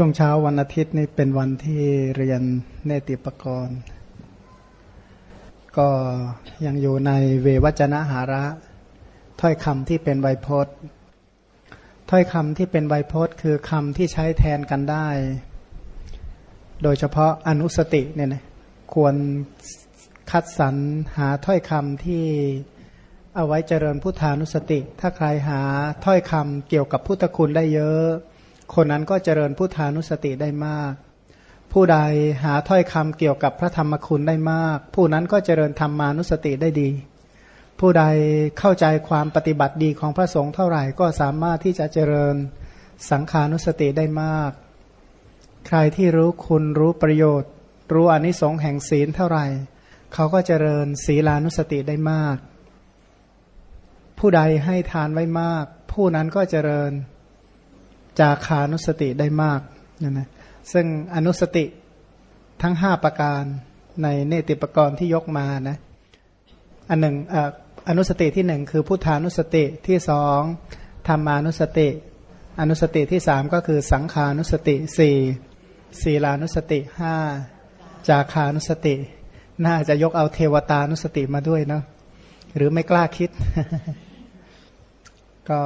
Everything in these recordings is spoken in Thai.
ช่วงเช้าวันอาทิตย์นี่เป็นวันที่เรียนเนติปกรณ์ ก็ยังอยู่ในเววัจนะหาระ ถ้อยคำที่เป็นไวยพจน์ ถ้อยคำที่เป็นไวยพจน์ คือคำที่ใช้แทนกันได้ โดยเฉพาะอนุสติเนี่ยนะควรคัดสรรหาถ้อยคำที่เอาไว้เจริญพุทธานุสติ ถ้าใครหาถ้อยคำเกี่ยวกับพุทธคุณได้เยอะ คนนั้นก็เจริญพุทธานุสติได้มาก ผู้ใดหาถ้อยคำเกี่ยวกับพระธรรมคุณได้มาก ผู้นั้นก็เจริญธรรมานุสติได้ดี ผู้ใดเข้าใจความปฏิบัติดีของพระสงฆ์เท่าไหร่ก็สามารถที่จะเจริญสังขานุสติได้มาก ใครที่รู้คุณรู้ประโยชน์ รู้อนิสงส์แห่งศีลเท่าไหร่ เขาก็เจริญศีลานุสติได้มาก ผู้ใดให้ทานไว้มาก ผู้นั้นก็เจริญ จาคานุสติได้มากนะนะซึ่งอนุสติทั้งห้าประการในเนติปกรณ์ที่ยกมานะอันหนึ่งออนุสติที่หนึ่งคือพุทธานุสติที่สองธรรมานุสติ อนุสติที่สามก็คือสังขานุสติสี่ศีลานุสติห้าจาคานุสติ น่าจะยกเอาเทวตานุสติมาด้วยเนาะหรือไม่กล้าคิด ก็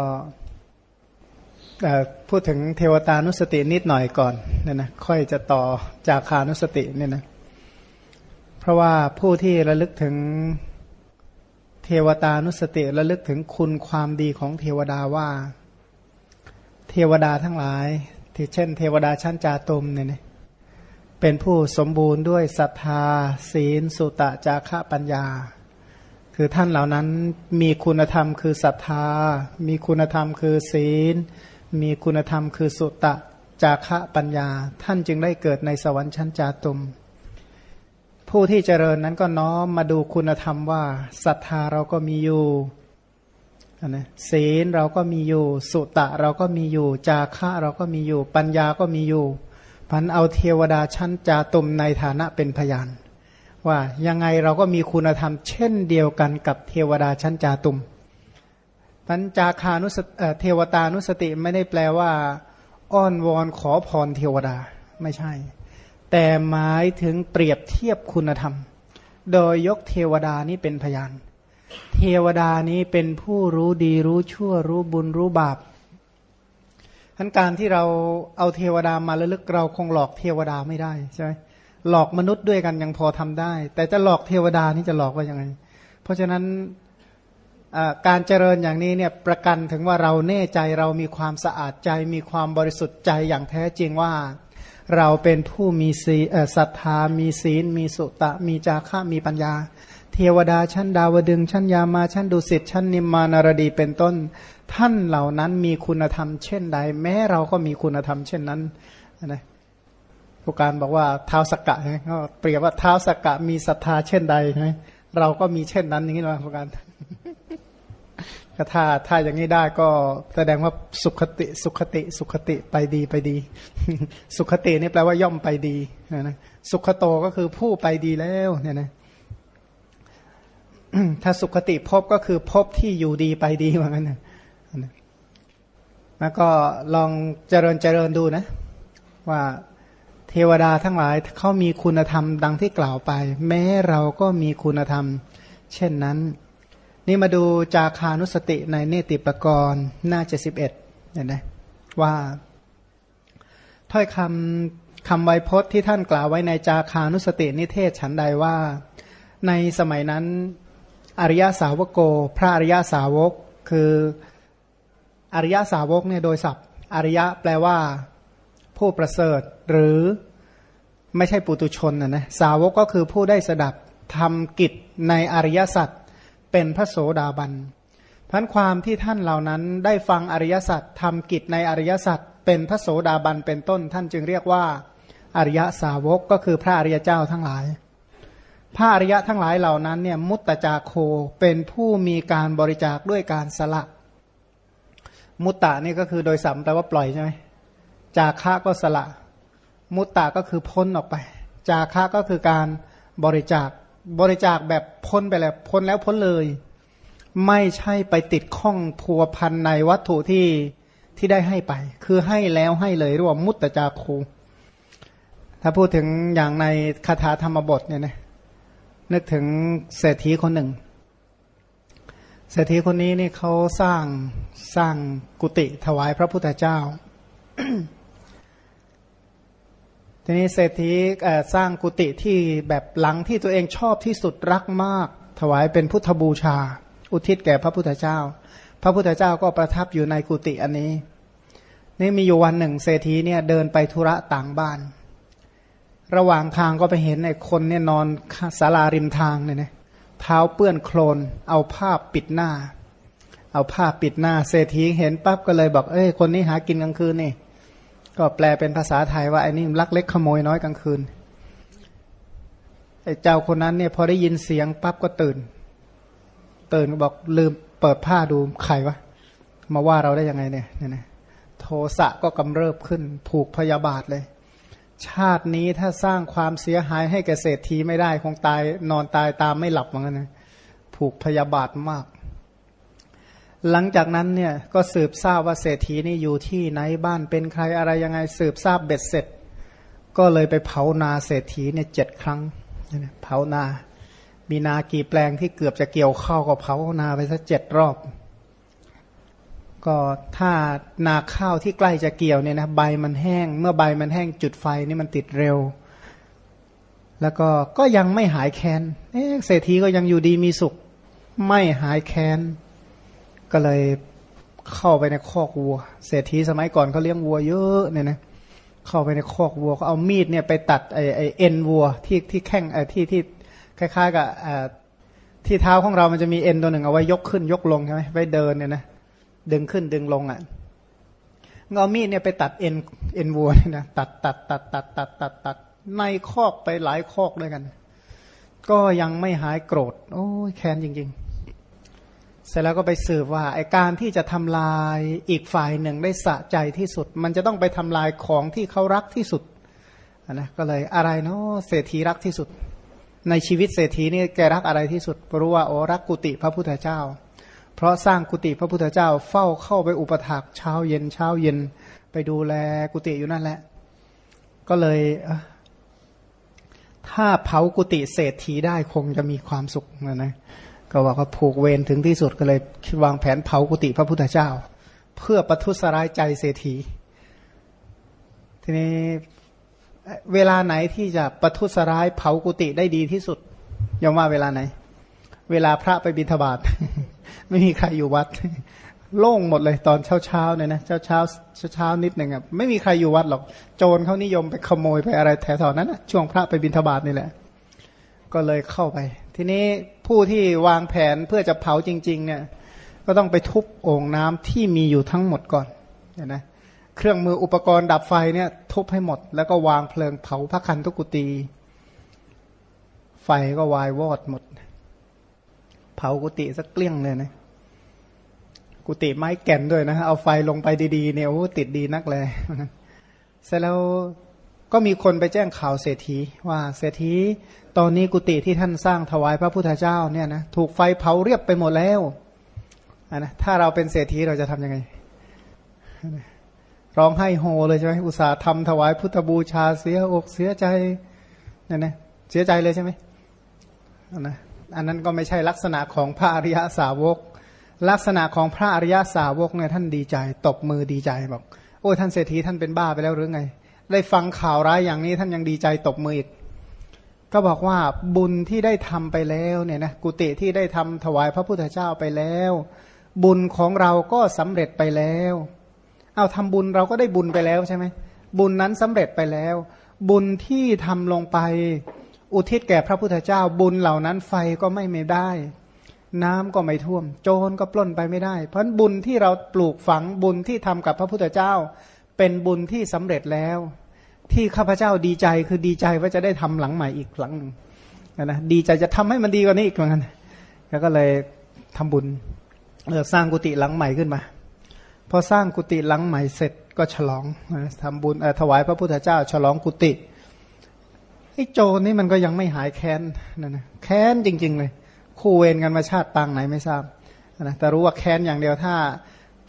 พูดถึงเทวตานุสตินิดหน่อยก่อนเนี่ยนะค่อยจะต่อจากคานุสติเนี่ยนะเพราะว่าผู้ที่ระลึกถึงเทวตานุสติระลึกถึงคุณความดีของเทวดาว่า เทวดาทั้งหลายที่เช่น เทวดาชั้นจาตุมเนี่ยเป็นผู้สมบูรณ์ด้วยศรัทธา ศีล สุตะจาระปัญญา คือท่านเหล่านั้นมีคุณธรรมคือศรัทธา มีคุณธรรมคือศีล มีคุณธรรมคือสุตะจาคะปัญญา ท่านจึงได้เกิดในสวรรค์ชั้นจาตุม ผู้ที่เจริญนั้นก็น้อมมาดูคุณธรรมว่าศรัทธาเราก็มีอยู่นะศีลเราก็มีอยู่ สุตะเราก็มีอยู่ จาคะเราก็มีอยู่ ปัญญาก็มีอยู่พันเอาเทวดาชั้นจาตุมในฐานะเป็นพยาน ว่ายังไงเราก็มีคุณธรรมเช่นเดียวกันกับเทวดาชั้นจาตุม พันจาคานุสเทวตานุสติไม่ได้แปลว่า อ้อนวอนขอพรเทวดาไม่ใช่ แต่หมายถึงเปรียบเทียบคุณธรรม โดยยกเทวดานี้เป็นพยาน เทวดานี้เป็นผู้รู้ดีรู้ชั่วรู้บุญรู้บาปทั้นการที่เราเอาเทวดามาระลึกเราคงหลอกเทวดาไม่ได้ใช่ไหมหลอกมนุษย์ด้วยกันยังพอทำได้ แต่จะหลอกเทวดานี่จะหลอกว่ายังไง เพราะฉะนั้น การเจริญอย่างนี้เนี่ยประกันถึงว่าเราแน่ใจเรามีความสะอาดใจ มีความบริสุทธิ์ใจอย่างแท้จริงว่า เราเป็นผู้มีศีศรัทธา มีศีล มีสุตะ มีจาระมีปัญญา เทวดาชั้นดาวดึงชั้นยามาชั้นดุสิตชั้นนิมมานารดีเป็นต้น ท่านเหล่านั้นมีคุณธรรมเช่นใด แม้เราก็มีคุณธรรมเช่นนั้นนะผู้การบอกว่าเท้าสกกะใช่ไหมก็เปรียบว่าเท้าสกกะมีศรัทธาเช่นใดใช่ไหมเราก็มีเช่นนั้นอย่างนี้นะผู้การ ก็ถ้าถ้าอย่างนี้ได้ก็แสดงว่าสุขติสุขติ สุขติไปดีไปดี สุขตินี่แปลว่าย่อมไปดีนะสุขโตก็คือผู้ไปดีแล้วเนี่ยนะถ้าสุขติพบก็คือพบที่อยู่ดีไปดีเหมือนกันนะแล้วก็ลองเจริญเจริญดูนะ ว่าเทวดาทั้งหลายเขามีคุณธรรมดังที่กล่าวไป แม้เราก็มีคุณธรรม เช่นนั้น นี่มาดูจาคานุสติในเนติปกรณ์หน้าเจ็ดสิบเอ็ดเนี่ยนะว่าถ้อยคำคำไวยพจน์ที่ท่านกล่าวไว้ในจาคานุสตินิเทศฉันใดว่า ในสมัยนั้นอริยสาวกโก พระอริยสาวกคืออริยสาวกเนี่ยโดยศัพท์อริยะแปลว่า ผู้ประเสริฐหรือไม่ใช่ปุตุชนนะนะสาวกก็คือผู้ได้สดับทำกิจในอริยสัจ เป็นพระโสดาบันพันความที่ท่านเหล่านั้นได้ฟังอริยสัจทำกิจในอริยสัจเป็นพระโสดาบันเป็นต้น ท่านจึงเรียกว่าอริยสาวกก็คือพระอริยเจ้าทั้งหลาย พระอริยะทั้งหลายเหล่านั้นเนี่ยมุตตจาโคเป็นผู้มีการบริจาคด้วยการสละ มุตตะนี่ก็คือโดยสัมแปลว่าปล่อยใช่ไหมจาคะก็สละ มุตตะก็คือพ้นออกไป จาคะก็คือการบริจาค บริจาคแบบพ้นไปแล้วพ้นแล้วพ้นเลย ไม่ใช่ไปติดข้องพัวพันในวัตถุที่ที่ได้ให้ไป คือให้แล้วให้เลยเรียกว่ามุตตจาคูถ้าพูดถึงอย่างในคาถาธรรมบทเนี่ยนะนึกถึงเศรษฐีคนหนึ่ง เศรษฐีคนนี้นี่เขาสร้างสร้างกุฏิถวายพระพุทธเจ้า ทีนี้เศรษฐีสร้างกุฏิที่แบบหลังที่ตัวเองชอบที่สุดรักมาก ถวายเป็นพุทธบูชา อุทิศแก่พระพุทธเจ้า พระพุทธเจ้าก็ประทับอยู่ในกุฏิอันนี้ นี่มีอยู่วันหนึ่ง เศรษฐีเนี่ยเดินไปธุระต่างบ้าน ระหว่างทางก็ไปเห็นไอ้คนเนี่ยนอนศาลาริมทางเนี่ยนะเท้าเปื้อนโคลนเอาผ้าปิดหน้า เอาผ้าปิดหน้า เศรษฐีเห็นปั๊บก็เลยบอกเอ้ยคนนี้หากินกลางคืนนี่ ก็แปลเป็นภาษาไทยว่าไอ้นี่ลักเล็กขโมยน้อยกลางคืนไอ้เจ้าคนนั้นเนี่ยพอได้ยินเสียงปั๊บก็ตื่น ตื่นก็บอกลืมเปิดผ้าดูใครวะมาว่าเราได้ยังไงเนี่ยเนี่ยนะโทสะก็กำเริบขึ้น ผูกพยาบาทเลย ชาตินี้ถ้าสร้างความเสียหายให้แก่เศรษฐีไม่ได้คงตายนอนตายตามไม่หลับเหมือนกันนะผูกพยาบาทมาก หลังจากนั้นเนี่ยก็สืบทราบว่าเศรษฐีนี่อยู่ที่ไหนบ้านเป็นใครอะไรยังไงสืบทราบเบ็ดเสร็จ ก็เลยไปเผานาเศรษฐีเนี่ยเจ็ดครั้งเผานา มีนากี่แปลงที่เกือบจะเกี่ยวข้าวก็เผานาไปสักเจ็ดรอบ ก็ถ้านาข้าวที่ใกล้จะเกี่ยวเนี่ยนะใบมันแห้ง เมื่อใบมันแห้งจุดไฟนี่มันติดเร็ว แล้วก็ก็ยังไม่หายแค้นเศรษฐีก็ยังอยู่ดีมีสุข ไม่หายแค้น ก็เลยเข้าไปในคอกวัว เศรษฐีสมัยก่อนเขาเลี้ยงวัวเยอะเนี่ยนะเข้าไปในคอกวัวก็เอามีดเนี่ยไปตัดไอไอเอ็นวัวที่ที่แข้งไอที่ที่คล้ายๆกับที่เท้าของเรามันจะมีเอ็นตัวหนึ่งเอาไว้ยกขึ้นยกลงใช่ไหมไว้เดินเนี่ยนะดึงขึ้นดึงลงอะเงามีดเนี่ยไปตัดเอ็นเอ็นวัวเนะตัดตัดตัดตัดตัดตัดตัดในคอกไปหลายคอกด้วยกัน ก็ยังไม่หายโกรธ โอ้ยแค้นจริง ๆ เสร็จแล้วก็ไปสืบว่าไอการที่จะทำลายอีกฝ่ายหนึ่งได้สะใจที่สุด มันจะต้องไปทำลายของที่เขารักที่สุดนะก็เลยอะไรเนาะเศรษฐีรักที่สุด ในชีวิตเศรษฐีนี่แกรักอะไรที่สุดรู้ว่าโอ้รักกุติพระพุทธเจ้า เพราะสร้างกุฏิพระพุทธเจ้าเฝ้าเข้าไปอุปถักเช้าเย็นเช้าเย็นไปดูแลกุฏิอยู่นั่นแหละ ก็เลยถ้าเผากุฏิเศรษฐีได้คงจะมีความสุขนะนะ ก็บอกว่าผูกเวรถึงที่สุดก็เลยวางแผนเผากุฏิพระพุทธเจ้า เพื่อประทุษร้ายใจเศรษฐี ทีนี้เวลาไหนที่จะประทุษร้ายเผากุฏิได้ดีที่สุดยอมว่าเวลาไหน เวลาพระไปบิณฑบาตไม่มีใครอยู่วัด โล่งหมดเลยตอนเช้าเช้าเนี่ยนะเช้าเช้าเช้านิดหนึ่งอะไม่มีใครอยู่วัดหรอกโจรเขานิยมไปขโมยไปอะไรแถวๆนั้นนะช่วงพระไปบิณฑบาตนี่แหละ ก็เลยเข้าไป ทีนี้ ผู้ที่วางแผนเพื่อจะเผาจริง ๆ เนี่ย ก็ต้องไปทุบโอ่งน้ำที่มีอยู่ทั้งหมดก่อนเห็นไหมเครื่องมืออุปกรณ์ดับไฟเนี่ย ทุบให้หมด แล้วก็วางเพลิงเผาพระคันทุกุตี ไฟก็วายวอดหมด เผากุฏิสักเกลี้ยงเลยนะกุฏิไม้แก่นด้วยนะ เอาไฟลงไปดีๆเนี่ยโอ้ติดดีนักเลยเสร็จแล้ว ก็มีคนไปแจ้งข่าวเศรษฐีว่าเศรษฐีตอนนี้กุฏิที่ท่านสร้างถวายพระพุทธเจ้าเนี่ยนะถูกไฟเผาเรียบไปหมดแล้วนะถ้าเราเป็นเศรษฐีเราจะทํำยังไง ร้องไห้โฮเลยใช่ไหมอุตส่าห์ทำถวายพุทธบูชาเสียอกเสียใจเนี่ยนะเสียใจเลยใช่ไหมนะอันนั้นก็ไม่ใช่ลักษณะของพระอริยสาวก ลักษณะของพระอริยสาวกเนี่ยท่านดีใจ ตบมือดีใจบอกโอ้ท่านเศรษฐีท่านเป็นบ้าไปแล้วหรือไง ได้ฟังข่าวร้ายอย่างนี้ท่านยังดีใจตบมืออีก ก็บอกว่าบุญที่ได้ทำไปแล้วเนี่ยนะกุติที่ได้ทำถวายพระพุทธเจ้าไปแล้ว บุญของเราก็สำเร็จไปแล้ว เอาทำบุญเราก็ได้บุญไปแล้วใช่ไหมบุญนั้นสำเร็จไปแล้ว บุญที่ทำลงไป อุทิศแก่พระพุทธเจ้า บุญเหล่านั้นไฟก็ไม่ไม่ได้ น้ำก็ไม่ท่วม โจรก็ปล้นไปไม่ได้ เพราะบุญที่เราปลูกฝังบุญที่ทำกับพระพุทธเจ้า เป็นบุญที่สำเร็จแล้ว ที่ข้าพเจ้าดีใจคือดีใจว่าจะได้ทำหลังใหม่อีกหลังหนึ่งนะดีใจจะทำให้มันดีกว่านี้อีกเหมือนกันแล้วก็เลยทำบุญเออสร้างกุฏิหลังใหม่ขึ้นมาพอสร้างกุฏิหลังใหม่เสร็จก็ฉลองทำบุญถวายพระพุทธเจ้า ฉลองกุฏิไอ้โจรนี่มันก็ยังไม่หายแค้นนั่นนะแค้นจริง ๆ เลย คู่เวรกันมาชาติปางไหนไม่ทราบนะแต่รู้ว่าแค้นอย่างเดียวถ้า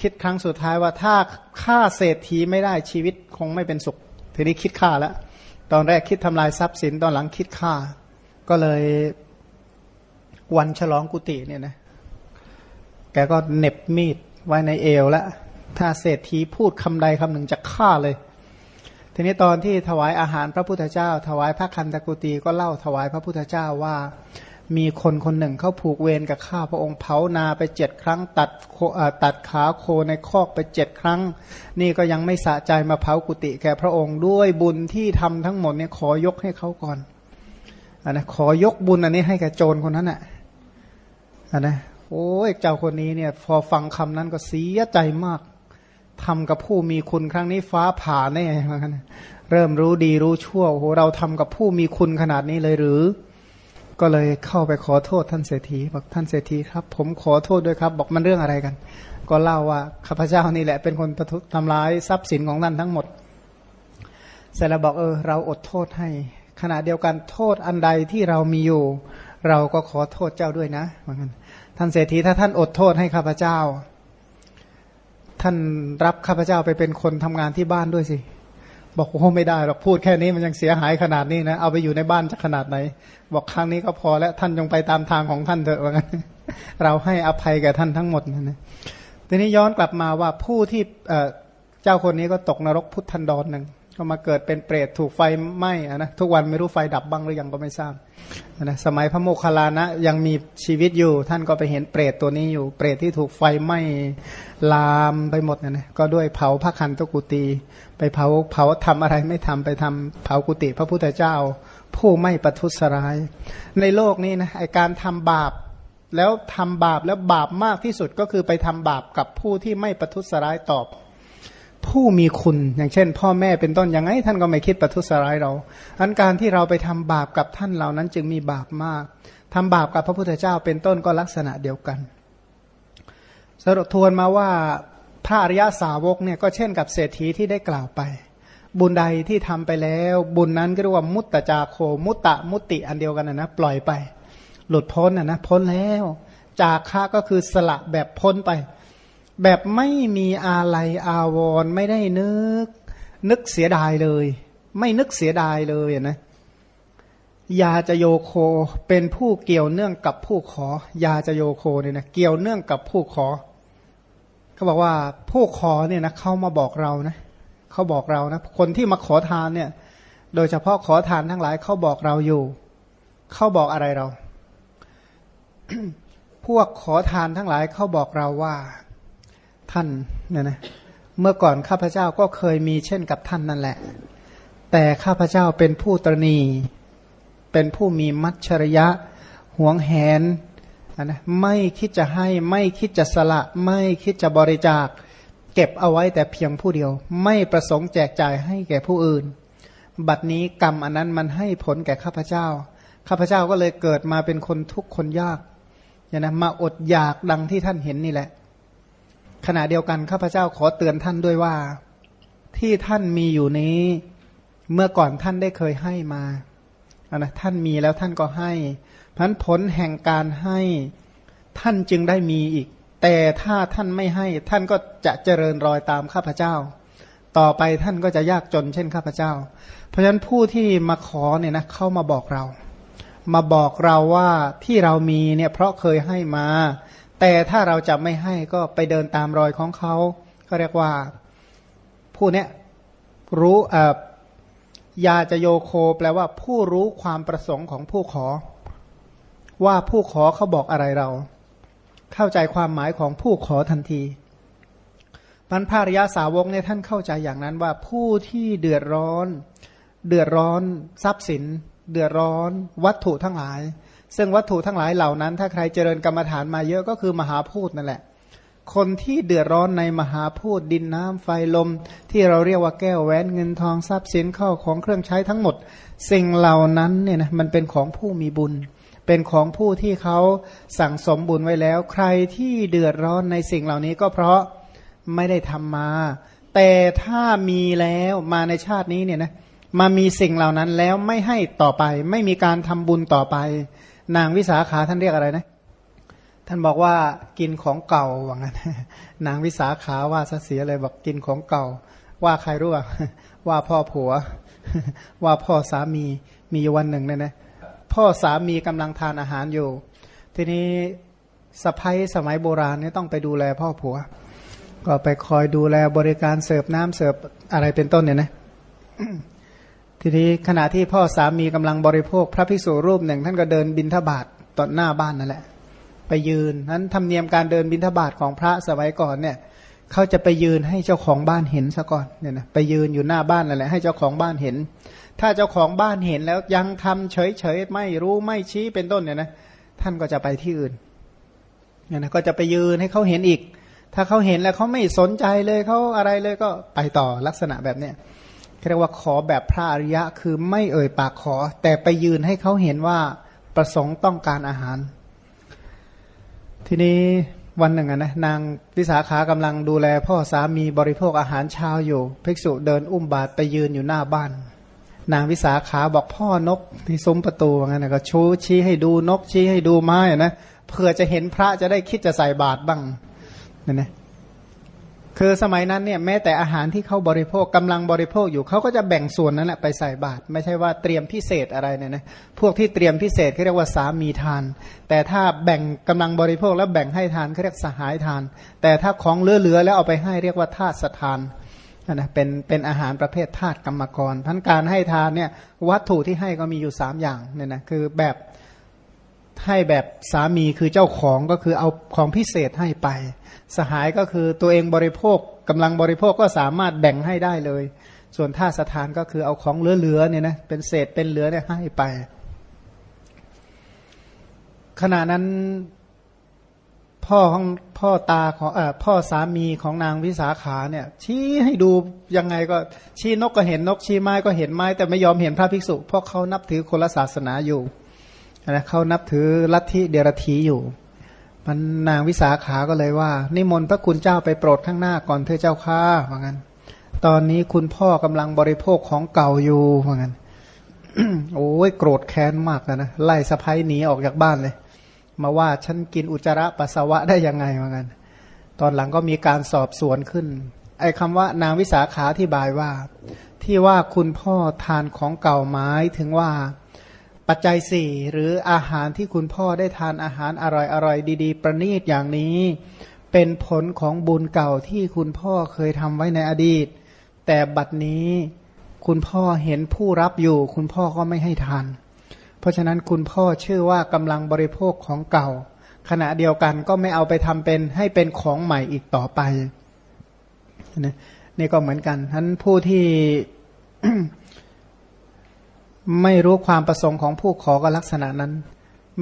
คิดครั้งสุดท้ายว่าถ้าฆ่าเศรษฐีไม่ได้ชีวิตคงไม่เป็นสุข ทีนี้คิดฆ่าแล้ว ตอนแรกคิดทำลายทรัพย์สินตอนหลังคิดฆ่า ก็เลยวันฉลองกุฏิเนี่ยนะแกก็เน็บมีดไว้ในเอวแล้วถ้าเศรษฐีพูดคำใดคำหนึ่งจะฆ่าเลย ทีนี้ตอนที่ถวายอาหารพระพุทธเจ้า ถวายพระคันตกุตีก็เล่าถวายพระพุทธเจ้าว่า มีคนคนหนึ่งเขาผูกเวรกับข้าพระองค์เผานาไปเจ็ดครั้ง ตัดตัดขาโคในคอกไปเจ็ดครั้ง นี่ก็ยังไม่สะใจมาเผากุฏิแก่พระองค์ด้วยบุญที่ทำทั้งหมดเนี่ยขอยกให้เขาก่อนอันนะขอยกบุญอันนี้ให้แก่โจรคนนั้นอะอันนะโอ้ยเจ้าคนนี้เนี่ย พอฟังคำนั้นก็เสียใจมากทำกับผู้มีคุณครั้งนี้ฟ้าผ่าแน่เหมือนกันเริ่มรู้ดีรู้ชั่วโอ้โหเราทำกับผู้มีคุณขนาดนี้เลยหรือ ก็เลยเข้าไปขอโทษท่านเศรษฐีบอกท่านเศรษฐีครับ ผมขอโทษด้วยครับ บอกมันเรื่องอะไรกัน ก็เล่าว่าข้าพเจ้านี่แหละเป็นคนทำร้ายทรัพย์สินของท่านทั้งหมดเสร็จแล้วบอกเออเราอดโทษให้ ขณะเดียวกันโทษอันใดที่เรามีอยู่ เราก็ขอโทษเจ้าด้วยนะเหมือนกันท่านเศรษฐีถ้าท่านอดโทษให้ข้าพเจ้า ท่านรับข้าพเจ้าไปเป็นคนทำงานที่บ้านด้วยสิ บอกโอ้ไม่ได้หรอกพูดแค่นี้มันยังเสียหายขนาดนี้นะเอาไปอยู่ในบ้านจะขนาดไหน บอกครั้งนี้ก็พอแล้วท่านจงไปตามทางของท่านเถอะว่างั้นเราให้อภัยแก่ท่านทั้งหมดนะทีนี้ย้อนกลับมาว่าผู้ที่เจ้าคนนี้ก็ตกนรกพุทธันดรหนึ่ง ก็มาเกิดเป็นเปรตถูกไฟไหม้นะทุกวันไม่รู้ไฟดับบ้างหรือยังก็ไม่ทราบนะสมัยพระโมคคัลลานะยังมีชีวิตอยู่ ท่านก็ไปเห็นเปรตตัวนี้อยู่ เปรตที่ถูกไฟไหม้ลามไปหมดนะนะก็ด้วยเผาพระคันตกุตีไปเผาเผาทำอะไรไม่ทำไปทำเผากุฏิพระพุทธเจ้า ผู้ไม่ประทุษร้าย ในโลกนี้นะไอการทำบาปแล้วทำบาปแล้วบาปมากที่สุดก็คือไปทำบาปกับผู้ที่ไม่ประทุษร้ายตอบ ผู้มีคุณ อย่างเช่น พ่อแม่เป็นต้นยังไงท่านก็ไม่คิดประทุษร้ายเราอันการที่เราไปทำบาปกับท่านเหล่านั้นจึงมีบาปมากทำบาปกับพระพุทธเจ้าเป็นต้นก็ลักษณะเดียวกัน สรุปทวนมาว่าพระอริยาสาวกเนี่ยก็เช่นกับเศรษฐีที่ได้กล่าวไป บุญใดที่ทำไปแล้ว บุญนั้นก็เรียกว่ามุตตจาโค มุตตะมุติอันเดียวกันนะนะปล่อยไป หลุดพ้นนะนะพ้นแล้ว จากค่าก็คือสละแบบพ้นไป แบบไม่มีอาลัยอาวรไม่ได้นึก นึกเสียดายเลย ไม่นึกเสียดายเลยนะยาจะโยโคเป็นผู้เกี่ยวเนื่องกับผู้ขอ ยาจะโยโคเนี่ยนะเกี่ยวเนื่องกับผู้ขอ เขาบอกว่าผู้ขอเนี่ยนะเขามาบอกเรานะเขาบอกเรานะคนที่มาขอทานเนี่ย โดยเฉพาะขอทานทั้งหลายเขาบอกเราอยู่เขาบอกอะไรเรา พวกขอทานทั้งหลายเขาบอกเราว่า ท่านเนี่ยนะเมื่อก่อนข้าพเจ้าก็เคยมีเช่นกับท่านนั่นแหละ แต่ข้าพเจ้าเป็นผู้ตรณี เป็นผู้มีมัจฉริยะหวงแหนนะไม่คิดจะให้ไม่คิดจะสละ ไม่คิดจะบริจาค เก็บเอาไว้แต่เพียงผู้เดียว ไม่ประสงค์แจกจ่ายให้แก่ผู้อื่น บัดนี้กรรมอันนั้นมันให้ผลแก่ข้าพเจ้า ข้าพเจ้าก็เลยเกิดมาเป็นคนทุกข์คนยากเนี่ยนะมาอดอยากดังที่ท่านเห็นนี่แหละ ขณะเดียวกันข้าพเจ้าขอเตือนท่านด้วยว่า ที่ท่านมีอยู่นี้ เมื่อก่อนท่านได้เคยให้มาอะนะท่านมีแล้วท่านก็ให้พันผลแห่งการให้ท่านจึงได้มีอีก แต่ถ้าท่านไม่ให้ ท่านก็จะเจริญรอยตามข้าพเจ้า ต่อไปท่านก็จะยากจนเช่นข้าพเจ้า เพราะฉะนั้นผู้ที่มาขอเนี่ยนะเข้ามาบอกเรา มาบอกเราว่าที่เรามีเนี่ยเพราะเคยให้มา แต่ถ้าเราจะไม่ให้ก็ไปเดินตามรอยของเขาเขาเรียกว่าผู้เนี้ยรู้เอ่อยาจะโยโคแปลว่าผู้รู้ความประสงค์ของผู้ขอ ว่าผู้ขอเขาบอกอะไรเรา เข้าใจความหมายของผู้ขอทันทีพันภาริยาสาวกเนี่ยท่านเข้าใจอย่างนั้นว่าผู้ที่เดือดร้อน เดือดร้อนทรัพย์สิน เดือดร้อนวัตถุทั้งหลาย ซึ่งวัตถุทั้งหลายเหล่านั้น ถ้าใครเจริญกรรมฐานมาเยอะก็คือมหาพูดนั่นแหละ คนที่เดือดร้อนในมหาพูดดินน้ำไฟลม ที่เราเรียกว่าแก้วแหวนเงินทองทรัพย์สินข้าของเครื่องใช้ทั้งหมด สิ่งเหล่านั้นเนี่ยนะมันเป็นของผู้มีบุญ เป็นของผู้ที่เขาสั่งสมบุญไว้แล้ว ใครที่เดือดร้อนในสิ่งเหล่านี้ก็เพราะไม่ได้ทำมา แต่ถ้ามีแล้วมาในชาตินี้เนี่ยนะมามีสิ่งเหล่านั้นแล้วไม่ให้ต่อไป ไม่มีการทำบุญต่อไป นางวิสาขาท่านเรียกอะไรนะ ท่านบอกว่ากินของเก่าว่างั้นนางวิสาขาว่าเสียเลยบอกกินของเก่า ว่าใครรู้ว่าว่าพ่อผัว ว่าพ่อสามีมีวันหนึ่งเนี่ยนะพ่อสามีกำลังทานอาหารอยู่ ทีนี้สะพ้ยสมัยโบราณเนี่ยต้องไปดูแลพ่อผัว ก็ไปคอยดูแลบริการเสิร์ฟน้ำเสิร์ฟอะไรเป็นต้นเนี่ยนะ ทีนี้ขณะที่พ่อสามีกำลังบริโภค พระภิกษุรูปหนึ่ง ท่านก็เดินบินทบาทต่อหน้าบ้านนั่นแหละ ไปยืนนั้นธรรมเนียมการเดินบินทบาทของพระสมัยก่อนเนี่ยเขาจะไปยืนให้เจ้าของบ้านเห็นซะก่อนเนี่ยนะไปยืนอยู่หน้าบ้านนั่นแหละให้เจ้าของบ้านเห็น ถ้าเจ้าของบ้านเห็นแล้วยังทำเฉยๆไม่รู้ไม่ชี้เป็นต้นเนี่ยนะท่านก็จะไปที่อื่นเนี่ยนะก็จะไปยืนให้เขาเห็นอีก ถ้าเขาเห็นแล้วเขาไม่สนใจเลยเขาอะไรเลยก็ไปต่อลักษณะแบบเนี้ย เรียกว่าขอแบบพระอริยะคือไม่เอ่ยปากขอ แต่ไปยืนให้เขาเห็นว่าประสงค์ต้องการอาหาร ทีนี้วันหนึ่งนะนางวิสาขากำลังดูแล พ่อสามีบริโภคอาหารเช้าอยู่ ภิกษุเดินอุ้มบาตรไปยืนอยู่หน้าบ้าน นางวิสาขาบอกพ่อนกที่ซุ้มประตูงั้นก็ชูชี้ให้ดูนกชี้ให้ดูไม้นะเพื่อจะเห็นพระจะได้คิดจะใส่บาตรบ้างนั่นนะ คือสมัยนั้นเนี่ยแม้แต่อาหารที่เขาบริโภคกำลังบริโภคอยู่เขาก็จะแบ่งส่วนนั้นแหละไปใส่บาตรไม่ใช่ว่าเตรียมพิเศษอะไรเนี่ยนะพวกที่เตรียมพิเศษเขาเรียกว่าสามีทาน แต่ถ้าแบ่งกำลังบริโภคแล้วแบ่งให้ทานเขาเรียกสหายทาน แต่ถ้าของเหลือๆแล้วเอาไปให้เรียกว่าทาสทานนะเป็นเป็นอาหารประเภทธาตุกรรมกรพันการให้ทานเนี่ยวัตถุที่ให้ก็มีอยู่3อย่างเนี่ยนะคือแบบ ให้แบบสามีคือเจ้าของก็คือเอาของพิเศษให้ไป สหายก็คือตัวเองบริโภคกำลังบริโภคก็สามารถแบ่งให้ได้เลย ส่วนท่าสถานก็คือเอาของเหลือๆเนี่ยนะเป็นเศษเป็นเหลือเนี่ยให้ไป ขณะนั้นพ่อของพ่อตาของอพ่อสามีของนางวิสาขาเนี่ย ชี้ให้ดูยังไงก็ชี้นกก็เห็นนกชี้ไม้ก็เห็นไม้ แต่ไม่ยอมเห็นพระภิกษุเพราะเขานับถือคนละศาสนาอยู่ นะเขานับถือลัทธิเดรธีอยู่ มันนางวิสาขาก็เลยว่า นิมนต์พระคุณเจ้าไปโปรดข้างหน้าก่อนเธอเจ้าข้าว่างั้น ตอนนี้คุณพ่อกำลังบริโภคของเก่าอยู่ว่างั้นโอ้ยโกรธแค้นมากนะนะไล่สะพ้ายหนีออกจากบ้านเลย มาว่าฉันกินอุจจาระปัสสาวะได้ยังไงว่างั้น ตอนหลังก็มีการสอบสวนขึ้น ไอ้คำว่านางวิสาขาที่บายว่า ที่ว่าคุณพ่อทานของเก่าไม้ถึงว่า ปัจจัยสี่หรืออาหารที่คุณพ่อได้ทานอาหารอร่อยอร่อยดี ๆ ประณีตอย่างนี้ เป็นผลของบุญเก่าที่คุณพ่อเคยทำไว้ในอดีต แต่บัดนี้คุณพ่อเห็นผู้รับอยู่ คุณพ่อก็ไม่ให้ทาน เพราะฉะนั้นคุณพ่อชื่อว่ากำลังบริโภคของเก่า ขณะเดียวกันก็ไม่เอาไปทำเป็นให้เป็นของใหม่อีกต่อไปนี่ก็เหมือนกันท่านผู้ที่ ไม่รู้ความประสงค์ของผู้ขอก็ลักษณะนั้น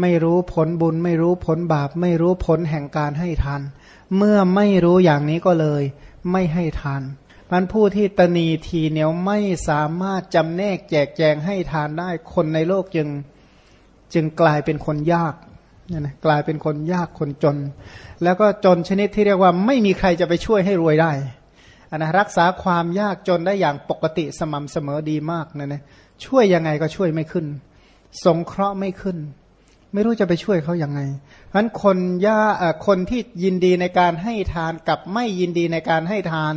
ไม่รู้ผลบุญ ไม่รู้ผลบาป ไม่รู้ผลแห่งการให้ทาน เมื่อไม่รู้อย่างนี้ก็เลย ไม่ให้ทานมันผู้ที่ตนีทีเหนียวไม่สามารถจำแนกแจกแจงให้ทานได้คนในโลกจึงจึงกลายเป็นคนยากเนี่ยนะกลายเป็นคนยากคนจน แล้วก็จนชนิดที่เรียกว่าไม่มีใครจะไปช่วยให้รวยได้อันนะรักษาความยากจนได้อย่างปกติสม่ำเสมอดีมากนะนะ ช่วยยังไงก็ช่วยไม่ขึ้น สงเคราะห์ไม่ขึ้น ไม่รู้จะไปช่วยเขายังไงเพราะนั้นคนย่าคนที่ยินดีในการให้ทานกับไม่ยินดีในการให้ทาน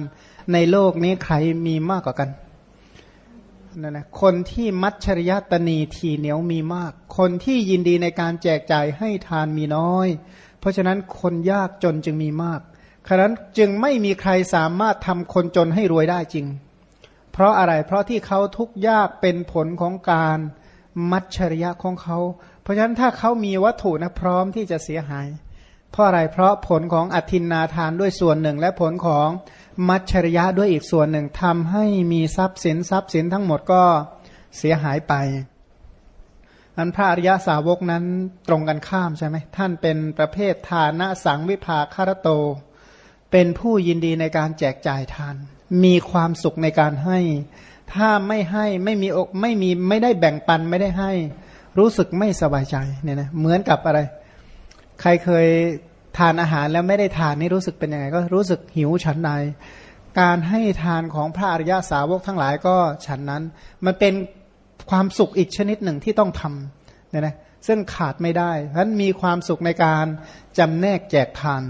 ในโลกนี้ใครมีมากกว่ากันนั่นนะคนที่มัชริยะตนีทีเหนียวมีมาก คนที่ยินดีในการแจกจ่ายให้ทานมีน้อย เพราะฉะนั้นคนยากจนจึงมีมากฉะนั้นจึงไม่มีใครสามารถทำคนจนให้รวยได้จริง เพราะอะไร เพราะที่เขาทุกข์ยากเป็นผลของการมัจฉริยะของเขา เพราะฉะนั้นถ้าเขามีวัตถุนะพร้อมที่จะเสียหาย เพราะอะไร เพราะผลของอธินนาทานด้วยส่วนหนึ่ง และผลของมัจฉริยะด้วยอีกส่วนหนึ่งทำให้มีทรัพย์สินทรัพย์สินทั้งหมดก็เสียหายไปอันพระอริยาสาวกนั้นตรงกันข้ามใช่ไหมท่านเป็นประเภททานะสังวิภาคารโต เป็นผู้ยินดีในการแจกจ่ายทาน มีความสุขในการให้ ถ้าไม่ให้ไม่มีอกไม่มีไม่ได้แบ่งปันไม่ได้ให้ รู้สึกไม่สบายใจเนี่ยนะเหมือนกับอะไร ใครเคยทานอาหารแล้วไม่ได้ทานนี่รู้สึกเป็นยังไง ก็รู้สึกหิวฉันใดการให้ทานของพระอริยาสาวกทั้งหลายก็ฉันนั้น มันเป็นความสุขอีกชนิดหนึ่งที่ต้องทำเนี่ยนะซึ่งขาดไม่ได้ฉะนั้นมีความสุขในการจำแนกแจกทาน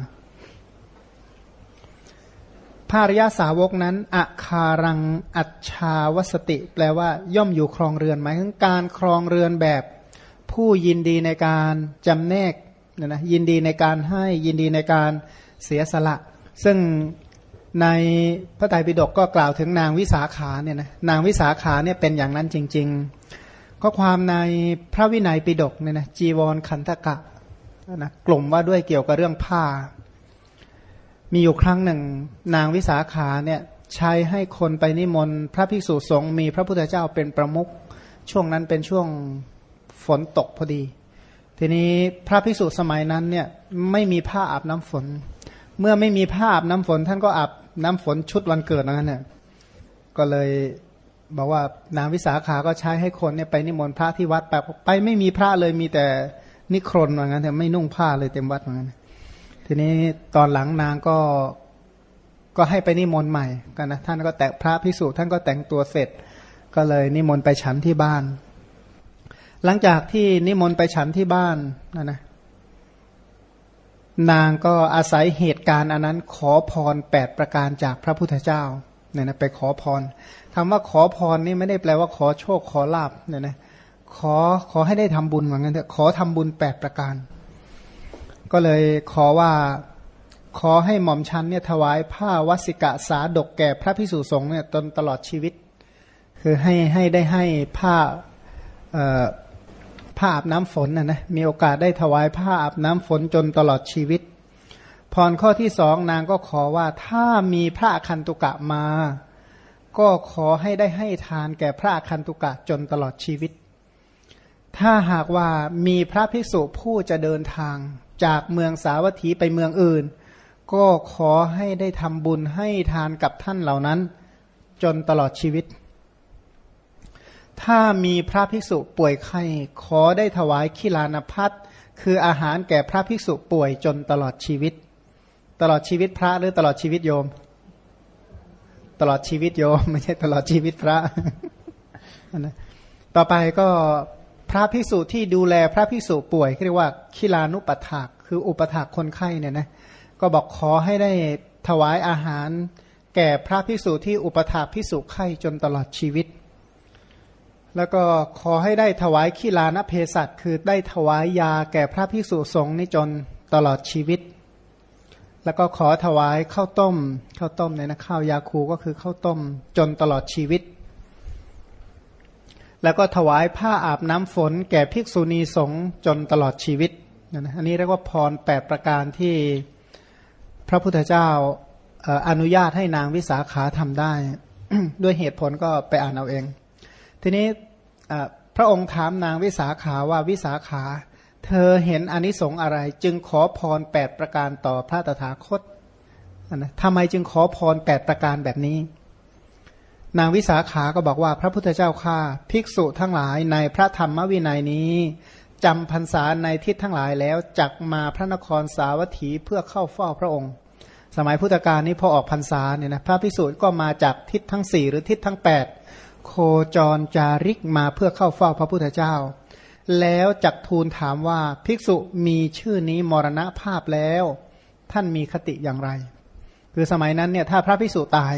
ระริยาสาวกนั้นอาคารังอัจชาวสติ แปลว่า ย่อมอยู่ครองเรือนหมายถึงการครองเรือนแบบ ผู้ยินดีในการจำแนกนะนะยินดีในการให้ยินดีในการเสียสละ ซึ่งในพระไตรปิฎกก็กล่าวถึงนางวิสาขาเนี่ยนะนางวิสาขาเนี่ยเป็นอย่างนั้นจริงๆก็ความในพระวินัยปิฎกเนี่ยนะจีวรขันธกะนะกลุ่มว่าด้วยเกี่ยวกับเรื่องผ้า มีอยู่ครั้งหนึ่ง นางวิสาขาเนี่ยใช้ให้คนไปนิมนต์พระภิกษุสงฆ์มีพระพุทธเจ้าเป็นประมุขช่วงนั้นเป็นช่วงฝนตกพอดี ทีนี้พระภิกษุสมัยนั้นเนี่ยไม่มีผ้าอาบน้ำฝน เมื่อไม่มีผ้าอาบน้ำฝน ท่านก็อาบน้ำฝนชุดวันเกิดนั้นเนี่ยก็เลยบอกว่านางวิสาขาก็ใช้ให้คนเนี่ยไปนิมนต์พระที่วัดไปไปไม่มีพระเลยมีแต่นิครนเหมือนกันแต่ไม่นุ่งผ้าเลยเต็มวัดเหมือนกัน ทีนี้ตอนหลังนางก็ก็ให้ไปนิมนต์ใหม่กันนะท่านก็แต่พระพิสุท่านก็แต่งตัวเสร็จ ก็เลยนิมนต์ไปฉันที่บ้าน หลังจากที่นิมนต์ไปฉันที่บ้านนะนะนางก็อาศัยเหตุการณ์อันนั้นขอพรแปดประการจากพระพุทธเจ้าเนี่ยนะไปขอพรคำว่าขอพรนี่ไม่ได้แปลว่าขอโชคขอลาบเนี่ยนะขอขอให้ได้ทำบุญเหมือนกันเถอะขอทำบุญแปดประการ ก็เลยขอว่าขอให้หม่อมชันเนี่ยถวายผ้าวสิกะสาดกแก่พระพิสุสงฆ์เนี่ยตนตลอดชีวิต คือให้ให้ได้ให้ผ้าผ้าอาบน้ำฝนนะนะมีโอกาสได้ถวายผ้าอาบน้ำฝนจนตลอดชีวิต พรข้อที่สองนางก็ขอว่าถ้ามีพระคันตุกะมา ก็ขอให้ได้ให้ทานแก่พระคันตุกะจนตลอดชีวิต ถ้าหากว่ามีพระภิกษุผู้จะเดินทาง จากเมืองสาวัตถีไปเมืองอื่น ก็ขอให้ได้ทำบุญให้ทานกับท่านเหล่านั้น จนตลอดชีวิต ถ้ามีพระภิกษุป่วยไข้ขอได้ถวายขีลานพัฒคืออาหารแก่พระภิกษุป่วยจนตลอดชีวิต ตลอดชีวิตพระหรือตลอดชีวิตโยม ตลอดชีวิตโยม ไม่ใช่ตลอดชีวิตพระนะต่อไปก็พระภิกษุที่ดูแลพระภิกษุป่วยเรียกว่าขีลานุปถาก คืออุปถากคนไข้เนี่ยนะก็บอกขอให้ได้ถวายอาหาร แก่พระภิกษุที่อุปถากภิกษุไข้จนตลอดชีวิต แล้วก็ขอให้ได้ถวายขีลานเพสัตคือได้ถวายยาแก่พระภิกษุสงฆ์นี่จนตลอดชีวิต แล้วก็ขอถวายข้าวต้มข้าวต้มเนี่ยนะข้าวยาคูก็คือข้าวต้มจนตลอดชีวิตแล้วก็ถวายผ้าอาบน้ำฝนแก่ภิกษุณีสงฆ์จนตลอดชีวิต นะอันนี้เรียกว่าพรแปดประการที่พระพุทธเจ้าอนุญาตให้นางวิสาขาทำได้ ด้วยเหตุผลก็ไปอ่านเอาเอง ทีนี้พระองค์ถามนางวิสาขาว่าวิสาขา เธอเห็นอนิสงส์อะไร จึงขอพรแปดประการต่อพระตถาคตนะทำไมจึงขอพรแปดประการแบบนี้ นางวิสาขาก็บอกว่าพระพุทธเจ้าข้าภิกษุทั้งหลายในพระธรรมวินัยนี้ จำพรรษาในทิศทั้งหลายแล้วจักมาพระนครสาวัตถีเพื่อเข้าเฝ้าพระองค์ สมัยพุทธกาลนี้พอออกพรรษาเนี่ยนะพระภิกษุก็มาจากทิศทั้งสี่หรือทิศทั้งแปดโคจรจาริกมาเพื่อเข้าเฝ้าพระพุทธเจ้า แล้วจักทูลถามว่าภิกษุมีชื่อนี้มรณภาพแล้ว ท่านมีคติอย่างไร คือสมัยนั้นเนี่ยถ้าพระภิกษุตาย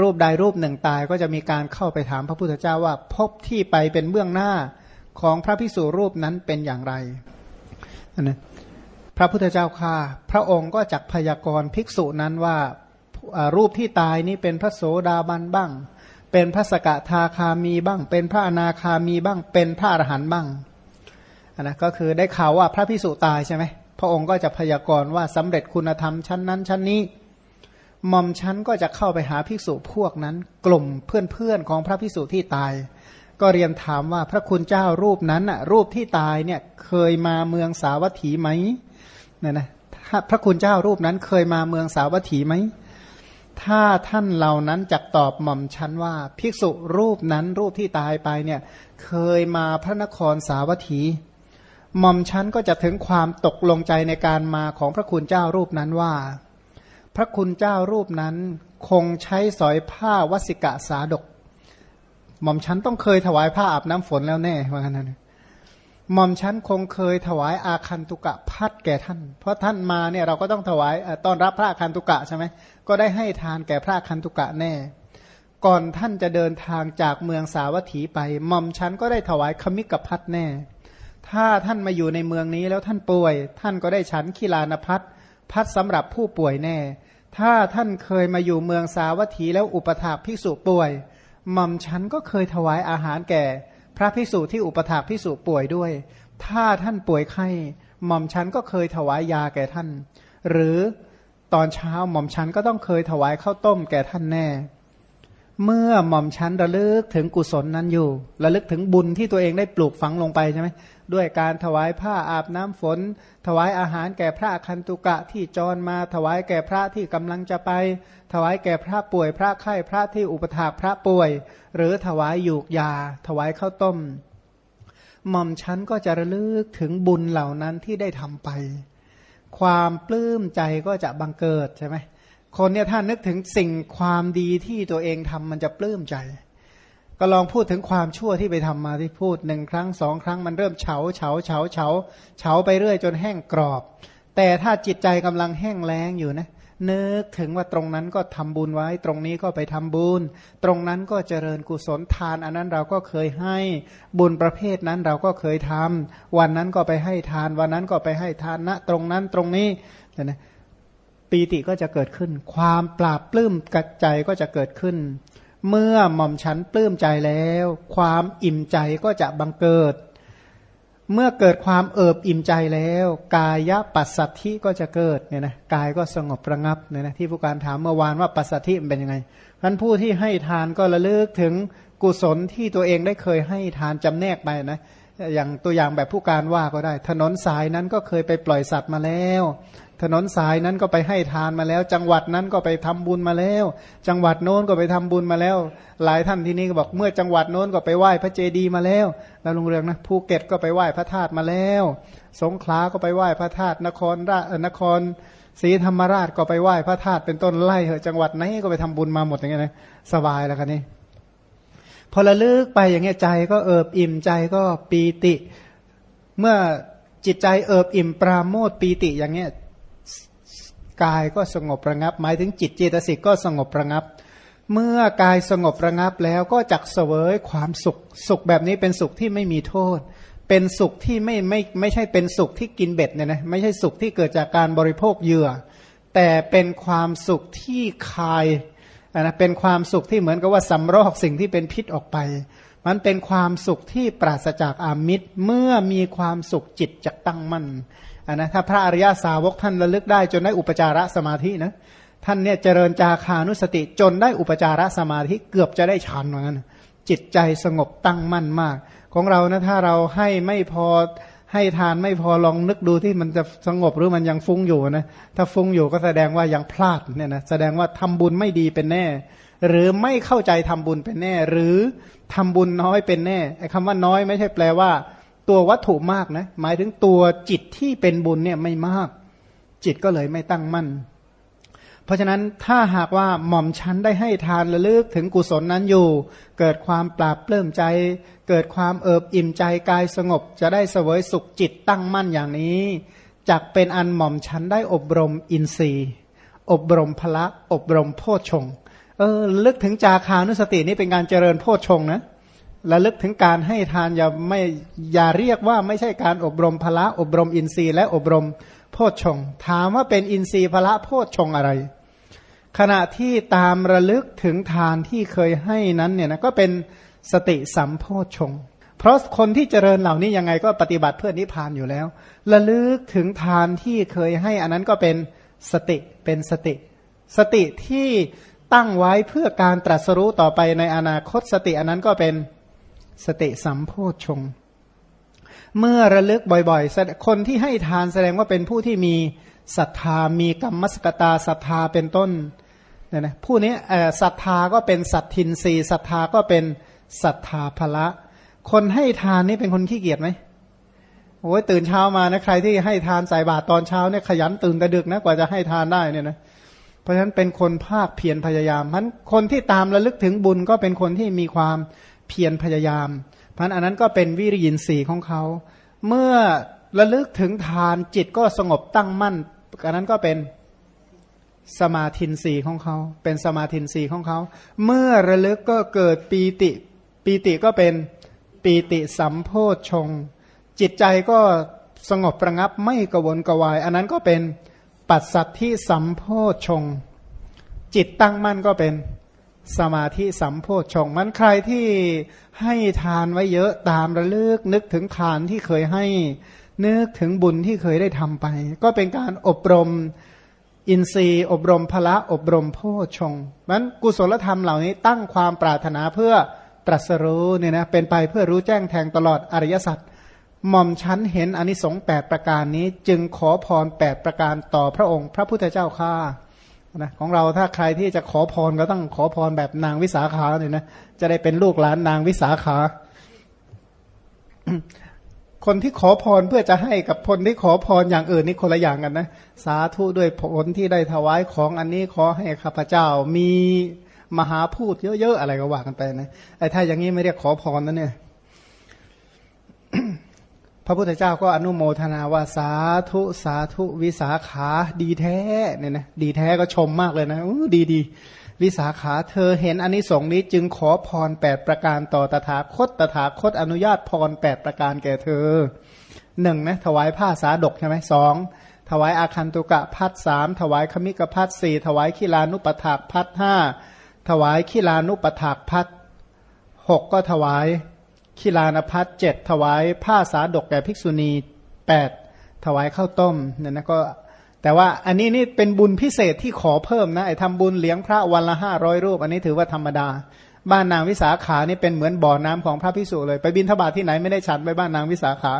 รูปใดรูปหนึ่งตายก็จะมีการเข้าไปถามพระพุทธเจ้าว่าพบที่ไปเป็นเบื้องหน้า ของพระภิกษุรูปนั้นเป็นอย่างไรนะพระพุทธเจ้าค่าพระองค์ก็จักพยากรณ์ภิกษุนั้นว่ารูปที่ตายนี้เป็นพระโสดาบันบ้าง เป็นพระสกทาคามีบ้าง เป็นพระอนาคามีบ้าง เป็นพระอรหันต์บ้างนนะก็คือได้ข่าวว่าพระพิสุตายใช่ไหมพระองค์ก็จะพยากรณ์ว่าสำเร็จคุณธรรมชั้นนั้นชั้นนี้หม่อมชั้นก็จะเข้าไปหาภิกษุพวกนั้น กลุ่มเพื่อนๆของพระภิกษุที่ตาย ก็เรียนถามว่าพระคุณเจ้ารูปนั้นอะรูปที่ตายเนี่ยเคยมาเมืองสาวัตถีไหมเนี่ยนะพระคุณเจ้ารูปนั้นเคยมาเมืองสาวัตถีไหมถ้าท่านเหล่านั้นจักตอบหม่อมชันว่า ภิกษุรูปนั้นรูปที่ตายไปเนี่ยเคยมาพระนครสาวัตถี หม่อมชันก็จะถึงความตกลงใจในการมาของพระคุณเจ้ารูปนั้นว่า พระคุณเจ้ารูปนั้นคงใช้สอยผ้าวสิกะสาดก หม่อมชันต้องเคยถวายผ้าอาบน้ำฝนแล้วแน่ว่างั้นนะหม่อมชั้นคงเคยถวายอาคันตุกะพัดแก่ท่าน เพราะท่านมาเนี่ยเราก็ต้องถวายต้อนรับพระอาคันตุกะใช่ไหมก็ได้ให้ทานแก่พระอาคันตุกะแน่ ก่อนท่านจะเดินทางจากเมืองสาวัตถีไปหม่อมชั้นก็ได้ถวายขมิกพัดแน่ ถ้าท่านมาอยู่ในเมืองนี้แล้วท่านป่วย ท่านก็ได้ฉันขีลานพัดพัดสำหรับผู้ป่วยแน่ ถ้าท่านเคยมาอยู่เมืองสาวัตถีแล้วอุปถากภิกษุป่วย หม่อมฉันก็เคยถวายอาหารแก่ พระพิสุที่อุปถากพิสุป่วยด้วย ถ้าท่านป่วยไข้หม่อมฉันก็เคยถวายยาแก่ท่าน หรือตอนเช้าหม่อมฉันก็ต้องเคยถวายข้าวต้มแก่ท่านแน่ เมื่อหม่อมชั้นระลึกถึงกุศลนั้นอยู่ ระลึกถึงบุญที่ตัวเองได้ปลูกฝังลงไปใช่ไหมด้วยการถวายผ้าอาบน้ำฝน ถวายอาหารแก่พระคันตุกะที่จรมา ถวายแก่พระที่กำลังจะไป ถวายแก่พระป่วยพระไข้พระที่อุปถากพระป่วย หรือถวายหยูกยา ถวายข้าวต้ม หม่อมชั้นก็จะระลึกถึงบุญเหล่านั้นที่ได้ทำไป ความปลื้มใจก็จะบังเกิดใช่ไหม คนเนี่ยถ้านึกถึงสิ่งความดีที่ตัวเองทำมันจะปลื้มใจ ก็ลองพูดถึงความชั่วที่ไปทำมาที่พูดหนึ่งครั้งสองครั้งมันเริ่มเฉาเฉาเฉาเฉาเฉาไปเรื่อยจนแห้งกรอบ แต่ถ้าจิตใจกำลังแห้งแล้งอยู่นะนึกถึงว่าตรงนั้นก็ทำบุญไว้ ตรงนี้ก็ไปทำบุญ ตรงนั้นก็เจริญกุศลทาน อันนั้นเราก็เคยให้บุญประเภทนั้นเราก็เคยทำวันนั้นก็ไปให้ทาน วันนั้นก็ไปให้ทานณนะตรงนั้นตรงนี้นะ ปีติก็จะเกิดขึ้น ความปราบปลื้มกัดใจก็จะเกิดขึ้น เมื่อหม่อมฉันปลื้มใจแล้ว ความอิ่มใจก็จะบังเกิด เมื่อเกิดความเอิบอิ่มใจแล้ว กายปัสสัทธิก็จะเกิดเนี่ยนะกายก็สงบระงับเนี่ยนะที่ผู้การถามเมื่อวานว่าปัสสัทธิมันเป็นยังไงท่านผู้ที่ให้ทานก็ระลึกถึงกุศลที่ตัวเองได้เคยให้ทานจำแนกไปนะ อย่างตัวอย่างแบบผู้การว่าก็ได้ ถนนสายนั้นก็เคยไปปล่อยสัตว์มาแล้ว ถนนสายนั้นก็ไปให้ทานมาแล้ว จังหวัดนั้นก็ไปทำบุญมาแล้ว จังหวัดโน้นก็ไปทำบุญมาแล้ว หลายท่านที่นี่ก็บอกเมื่อจังหวัดโน้นก็ไปไหว้พระเจดีย์มาแล้วแล้วลุงเรืองนะภูเก็ตก็ไปไหว้พระธาตุมาแล้ว สงขลาก็ไปไหว้พระธาตุนครราชนครศรีธรรมราชก็ไปไหว้พระธาตุเป็นต้นไล่เหอะจังหวัดไหนก็ไปทำบุญมาหมดอย่างเงี้ยนะสบายแล้วคันนี้ พอระลึกไปอย่างเงี้ยใจก็เอิบอิ่มใจก็ปีติ เมื่อจิตใจเอิบอิ่มปราโมทปีติอย่างเงี้ยกายก็สงบระงับ หมายถึงจิตเจตสิกก็สงบระงับ เมื่อกายสงบระงับแล้วก็จักเสวยความสุข สุขแบบนี้เป็นสุขที่ไม่มีโทษ เป็นสุขที่ไม่ไม่ไม่ใช่เป็นสุขที่กินเบ็ดเนี่ยนะไม่ใช่สุขที่เกิดจากการบริโภคเหยื่อ แต่เป็นความสุขที่คาย นะเป็นความสุขที่เหมือนกับว่าสำรอกสิ่งที่เป็นพิษออกไป มันเป็นความสุขที่ปราศจากอามิตรเมื่อมีความสุขจิตจะตั้งมั่นอันนะถ้าพระอริยาสาวกท่านระลึกได้จนได้อุปจารสมาธินะท่านเนี่ยเจริญจาคานุสติจนได้อุปจารสมาธิเกือบจะได้ฌานเหมือนกันจิตใจสงบตั้งมั่นมาก ของเรานะถ้าเราให้ไม่พอ ให้ทานไม่พอลองนึกดูที่มันจะสงบหรือมันยังฟุ้งอยู่นะถ้าฟุ้งอยู่ก็แสดงว่ายังพลาดเนี่ยนะแสดงว่าทำบุญไม่ดีเป็นแน่ หรือไม่เข้าใจทำบุญเป็นแน่ หรือทำบุญน้อยเป็นแน่ไอ้คำว่าน้อยไม่ใช่แปลว่า ตัววัตถุมากนะหมายถึงตัวจิตที่เป็นบุญเนี่ยไม่มาก จิตก็เลยไม่ตั้งมั่น เพราะฉะนั้นถ้าหากว่าหม่อมชั้นได้ให้ทานระลึกถึงกุศลนั้นอยู่ เกิดความปราบเปลื้มใจ เกิดความเอิบอิ่มใจกายสงบ จะได้เสวยสุขจิตตั้งมั่นอย่างนี้จักเป็นอันหม่อมชั้นได้อบรมอินทรีย์ อบรมพละ อบรมโพชฌงเออลึกถึงจาคานุสตินี่เป็นการเจริญโพชฌงนะระลึกถึงการให้ทานอย่าไม่อย่าเรียกว่าไม่ใช่การอบรมพละ อบรมอินทรีย์ และอบรม โพชฌงถามว่าเป็นอินทรีย์พละโพชฌงอะไร ขณะที่ตามระลึกถึงทานที่เคยให้นั้นเนี่ยนะก็เป็นสติสัมโพชฌงเพราะคนที่เจริญเหล่านี้ยังไงก็ปฏิบัติเพื่อนิพพานอยู่แล้ว ระลึกถึงทานที่เคยให้อันนั้นก็เป็นสติเป็นสติ สติที่ตั้งไว้เพื่อการตรัสรู้ต่อไปในอนาคตสติอันนั้นก็เป็นสติสัมโพชง เมื่อระลึกบ่อยๆ คนที่ให้ทานแสดงว่าเป็นผู้ที่มีศรัทธามีกรรมสกตาศรัทธาเป็นต้นเนี่ยนะผู้นี้ศรัทธาก็เป็นสัตทินรีศรัทธาก็เป็นศรัทธาภละ คนให้ทานนี่เป็นคนขี้เกียจไหมโอ้ยตื่นเช้ามานะใครที่ให้ทานใส่บาตรตอนเช้าเนี่ยขยันตื่นแต่ดึกนะกว่าจะให้ทานได้เนี่ยนะเพราะฉะนั้นเป็นคนภาคเพียรพยายามมันคนที่ตามระลึกถึงบุญก็เป็นคนที่มีความเพียรพยายาม พราะอันนั้นก็เป็นวิริยินทรีย์ของเขา เมื่อระลึกถึงทานจิตก็สงบตั้งมั่นอันนั้นก็เป็นสมาธินสีของเขา เป็นสมาธินสีของเขา เมื่อระลึกก็เกิดปีติปีติก็เป็นปีติสัมโพชฌงจิตใจก็สงบประงับไม่กวนกวาย อันนั้นก็เป็นปัสสัตทธิสัมโพชฌงจิตตั้งมั่นก็เป็น สมาธิสัมโพชฌงมันใครที่ให้ทานไว้เยอะตามระลึกนึกถึงทานที่เคยให้นึกถึงบุญที่เคยได้ทำไป ก็เป็นการอบรมอินทรีย์ อบรมพละอบรมโพชงมันกุศลธรรมเหล่านี้ตั้งความปรารถนาเพื่อตรัสรู้เนี่ยนะเป็นไปเพื่อรู้แจ้งแทงตลอดอริยสัจหม่อมชั้นเห็นอนิสงส์แปดประการนี้ จึงขอพรแปดประการต่อพระองค์ พระพุทธเจ้าข้า นะของเราถ้าใครที่จะขอพรก็ต้องขอพรแบบนางวิสาขาเนี่ยนะจะได้เป็นลูกหลานนางวิสาขา คนที่ขอพรเพื่อจะให้กับคนที่ขอพรอย่างอื่นนี่คนละอย่างกันนะสาธุด้วยผลที่ได้ถวายของอันนี้ขอให้ข้าพเจ้ามีมหาพูดเยอะๆอะไรก็ว่ากันไปนะไอ้ถ้าอย่างนี้ไม่เรียกขอพรนะเนี่ย พระพุทธเจ้าก็อนุโมทนาว่าสาธุสาธุวิสาขาดีแท้เนี่ยนะดีแท้ก็ชมมากเลยนะดีดีวิสาขาเธอเห็นอนนิสงส์นี้จึงขอพรแปดประการต่อตถาคตตถาคตอนุญาตพรแปดประการแก่เธอหนึ่งนะถวายผ้าสาดกใช่ไหมสองถวายอาคันตุกะพัดสามถวายขมิกพัดสี่ถวายขีลานุปถากพัดห้าถวายขีลานุปถากพัดหกก็ถวาย ขีลานพัฒเจ็ดถวายผ้าสาดกแก่ภิกษุณีแปดถวายข้าวต้มเนี่ยนะก็แต่ว่าอันนี้นี่เป็นบุญพิเศษที่ขอเพิ่มนะไอ้ทำบุญเลี้ยงพระวันละห้าร้อยรูป อันนี้ถือว่าธรรมดา บ้านนางวิสาขานี่เป็นเหมือนบ่อน้ำของพระพิสุเลย ไปบินทบาทที่ไหนไม่ได้ฉันไปบ้านนางวิสาขา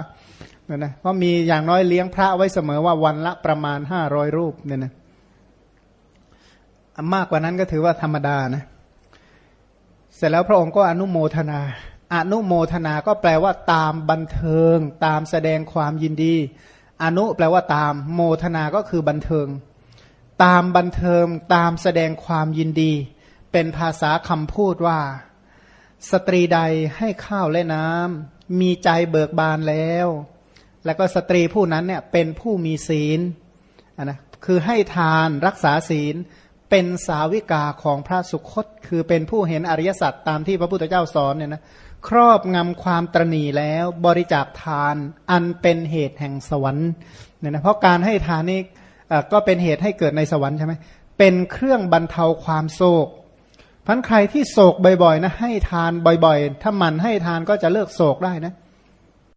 เนี่ยนะเพราะมีอย่างน้อยเลี้ยงพระไว้เสมอว่าวันละประมาณห้าร้อยรูปเนี่ยนะมากกว่านั้นก็ถือว่าธรรมดานะเสร็จแล้วพระองค์ก็อนุโมทนา อนุโมทนาก็แปลว่าตามบันเทิง ตามแสดงความยินดี อนุแปลว่าตามโมทนาก็คือบันเทิง ตามบันเทิงตามแสดงความยินดี เป็นภาษาคำพูดว่า สตรีใดให้ข้าวและน้ำมีใจเบิกบานแล้ว แล้วก็สตรีผู้นั้นเนี่ยเป็นผู้มีศีลนะคือให้ทานรักษาศีลเป็นสาวิกาของพระสุคต คือเป็นผู้เห็นอริยสัจตามที่พระพุทธเจ้าสอนเนี่ยนะ ครอบงำความตรณีแล้วบริจาคทาน อันเป็นเหตุแห่งสวรรค์เนี่ยนะเพราะการให้ทานนี่ก็เป็นเหตุให้เกิดในสวรรค์ใช่ไหมเป็นเครื่องบรรเทาความโศกพันใครที่โศกบ่อยๆนะให้ทานบ่อย ๆ ถ้ามันให้ทานก็จะเลิกโศกได้นะเ